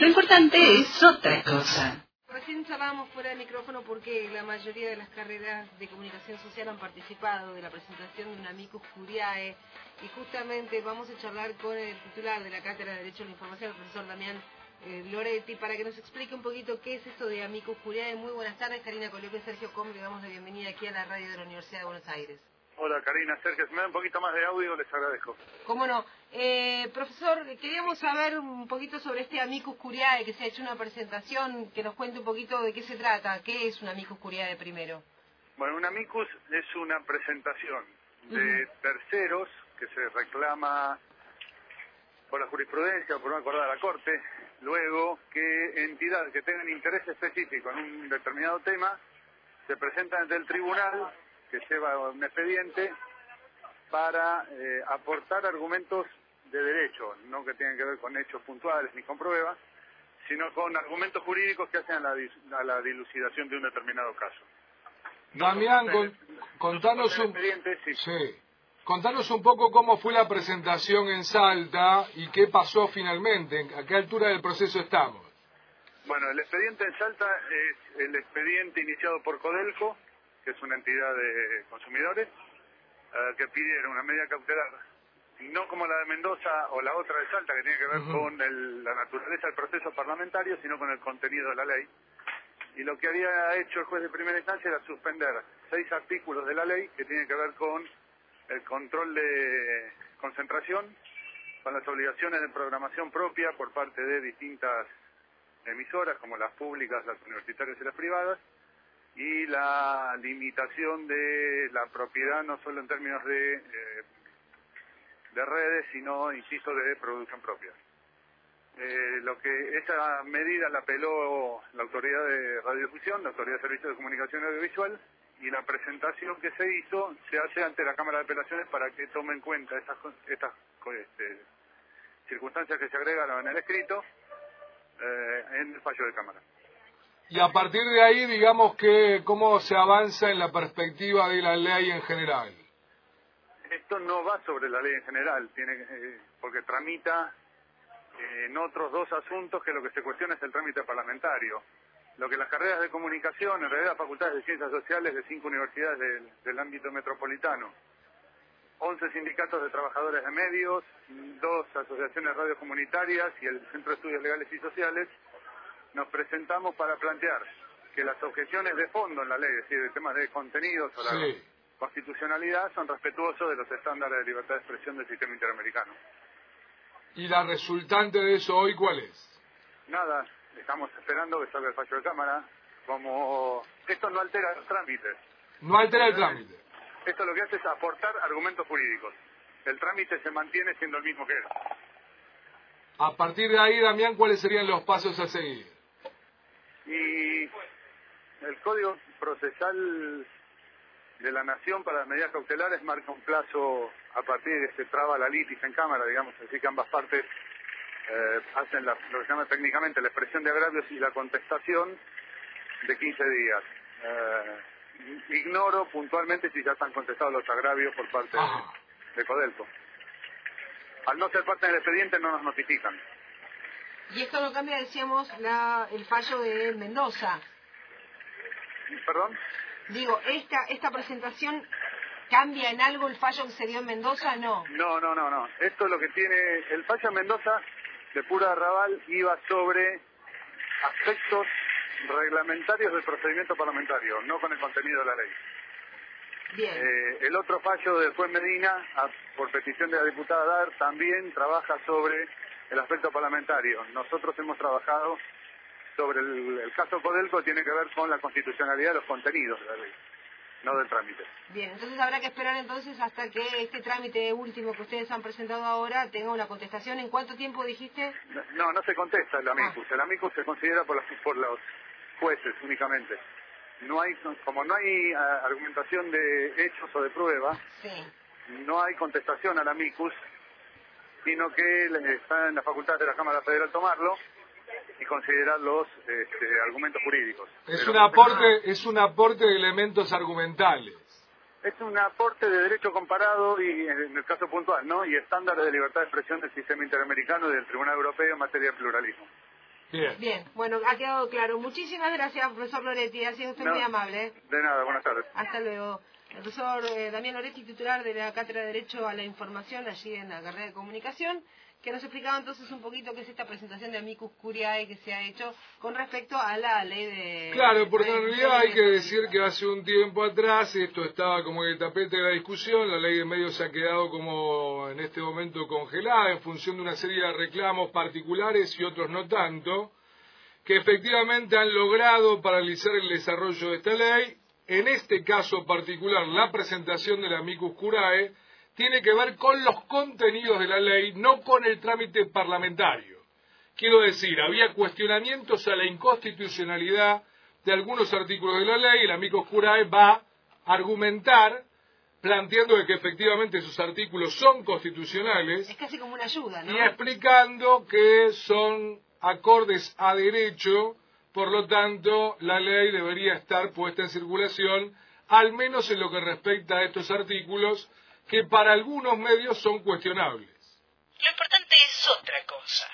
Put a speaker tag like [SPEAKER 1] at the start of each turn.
[SPEAKER 1] Lo importante es otra cosa.
[SPEAKER 2] Recién charlábamos fuera de micrófono porque la mayoría de las carreras de comunicación social han participado de la presentación de un amicus curiae y justamente vamos a charlar con el titular de la Cátedra de Derecho a la Información, el profesor Damián eh, Loretti, para que nos explique un poquito qué es esto de amicus curiae. Muy buenas tardes, Karina Coliope, Sergio Com, le damos la bienvenida aquí a la radio de la Universidad de Buenos Aires.
[SPEAKER 3] Hola Karina, Sergio, si me da un poquito más de audio les agradezco.
[SPEAKER 2] ¿Cómo no? Eh, profesor, queríamos saber un poquito sobre este Amicus Curiae, que se ha hecho una presentación, que nos cuente un poquito de qué se trata, qué es un Amicus Curiae primero.
[SPEAKER 3] Bueno, un Amicus es una presentación de terceros que se reclama por la jurisprudencia o por una acordada de la Corte, luego que entidades que tengan interés específico en un determinado tema se presentan ante el tribunal que lleva un expediente para eh, aportar argumentos de derecho, no que tengan que ver con hechos puntuales ni con pruebas, sino con argumentos jurídicos que hacen a la, dilucidación de un determinado caso.
[SPEAKER 4] Damián, contanos un... Contanos un poco cómo fue la presentación en Salta y qué pasó finalmente, a qué altura del proceso estamos.
[SPEAKER 3] Bueno, el expediente en Salta es el expediente iniciado por Codelco, que es una entidad de consumidores, eh, que pidieron una medida cautelar, no como la de Mendoza o la otra de Salta, que tiene que ver con la naturaleza del proceso parlamentario, sino con el contenido de la ley. Y lo que había hecho el juez de primera instancia era suspender seis artículos de la ley que tienen que ver con el control de concentración, con las obligaciones de programación propia por parte de distintas emisoras, como las públicas, las universitarias y las privadas, y la limitación de la propiedad no solo en términos de, eh, de redes, sino, insisto, de producción propia. Eh, lo que esa medida la apeló la autoridad de radiodifusión, la autoridad de servicios de comunicación audiovisual, y la presentación que se hizo se hace ante la Cámara de Apelaciones para que tome en cuenta estas, estas este, circunstancias que se agregaron en el escrito eh, en el fallo de Cámara.
[SPEAKER 4] Y a partir de ahí, digamos que cómo se avanza en la perspectiva de la ley en general.
[SPEAKER 3] Esto no va sobre la ley en general, tiene eh, porque tramita eh, en otros dos asuntos que lo que se cuestiona es el trámite parlamentario. Lo que las carreras de comunicación, en realidad facultades de ciencias sociales de cinco universidades del, del ámbito metropolitano, 11 sindicatos de trabajadores de medios, dos asociaciones radiocomunitarias y el Centro de Estudios Legales y Sociales, nos presentamos para plantear que las objeciones de fondo en la ley, es decir, de temas de contenidos o la constitucionalidad, son respetuosos de los estándares de libertad de expresión del sistema interamericano.
[SPEAKER 4] ¿Y la resultante de eso hoy cuál es?
[SPEAKER 3] Nada, estamos esperando que salga el fallo de Cámara. Como esto no altera los trámites.
[SPEAKER 4] No altera el trámite.
[SPEAKER 3] Esto lo que hace es aportar argumentos jurídicos. El trámite se mantiene siendo el mismo que era.
[SPEAKER 4] A partir de ahí, Damián, ¿cuáles serían los pasos a seguir?
[SPEAKER 3] Y el Código Procesal de la Nación para las medidas cautelares marca un plazo a partir de que se traba la litis en Cámara, digamos, así que ambas partes eh, hacen lo que se llama técnicamente la expresión de agravios y la contestación de 15 días. Eh, ignoro puntualmente si ya están contestados los agravios por parte de, de Codelco. Al no ser parte del expediente no nos notifican.
[SPEAKER 2] Y esto no cambia, decíamos, la, el fallo de Mendoza.
[SPEAKER 3] ¿Perdón?
[SPEAKER 2] Digo, esta, esta presentación cambia en algo el fallo que se dio en Mendoza, no.
[SPEAKER 3] No, no, no, no. Esto es lo que tiene el fallo en Mendoza de pura Raval iba sobre aspectos reglamentarios del procedimiento parlamentario, no con el contenido de la ley.
[SPEAKER 2] Bien.
[SPEAKER 3] Eh, el otro fallo del juez Medina, por petición de la diputada Dar, también trabaja sobre el aspecto parlamentario. Nosotros hemos trabajado sobre el, caso Codelco, tiene que ver con la constitucionalidad de los contenidos de la ley, no del trámite.
[SPEAKER 2] Bien, entonces habrá que esperar entonces hasta que este trámite último que ustedes han presentado ahora tenga una contestación. ¿En cuánto tiempo dijiste?
[SPEAKER 3] No, no se contesta el amicus. Ah. El amicus se considera por, por los jueces únicamente. No hay, como no hay ah, argumentación de hechos o de pruebas, no hay contestación al amicus sino que está en la facultad de la Cámara Federal tomarlo y considerar los este, argumentos jurídicos.
[SPEAKER 4] Es un aporte, es un aporte de elementos argumentales.
[SPEAKER 3] Es un aporte de derecho comparado y en el caso puntual, ¿no? Y estándares de libertad de expresión del sistema interamericano y del Tribunal Europeo en materia de pluralismo.
[SPEAKER 4] Bien.
[SPEAKER 2] Bien, bueno, ha quedado claro. Muchísimas gracias, profesor Loretti. Ha sido usted muy amable.
[SPEAKER 3] De nada, buenas tardes.
[SPEAKER 2] Hasta luego. El profesor eh, Damián Loretti, titular de la Cátedra de Derecho a la Información, allí en la carrera de Comunicación, que nos explicaba entonces un poquito qué es esta presentación de Amicus Curiae que se ha hecho con respecto a la ley de...
[SPEAKER 4] Claro, porque en realidad hay que decir que hace un tiempo atrás esto estaba como en el tapete de la discusión, la ley de medios se ha quedado como en este momento congelada en función de una serie de reclamos particulares y otros no tanto, que efectivamente han logrado paralizar el desarrollo de esta ley. En este caso particular, la presentación de la Amicus Curae tiene que ver con los contenidos de la ley, no con el trámite parlamentario. Quiero decir, había cuestionamientos a la inconstitucionalidad de algunos artículos de la ley y la Amicus Curae va a argumentar planteando que efectivamente esos artículos son constitucionales.
[SPEAKER 2] Es casi como una ayuda, ¿no?
[SPEAKER 4] Y explicando que son acordes a derecho, por lo tanto, la ley debería estar puesta en circulación, al menos en lo que respecta a estos artículos, que para algunos medios son cuestionables.
[SPEAKER 1] Lo importante es otra cosa.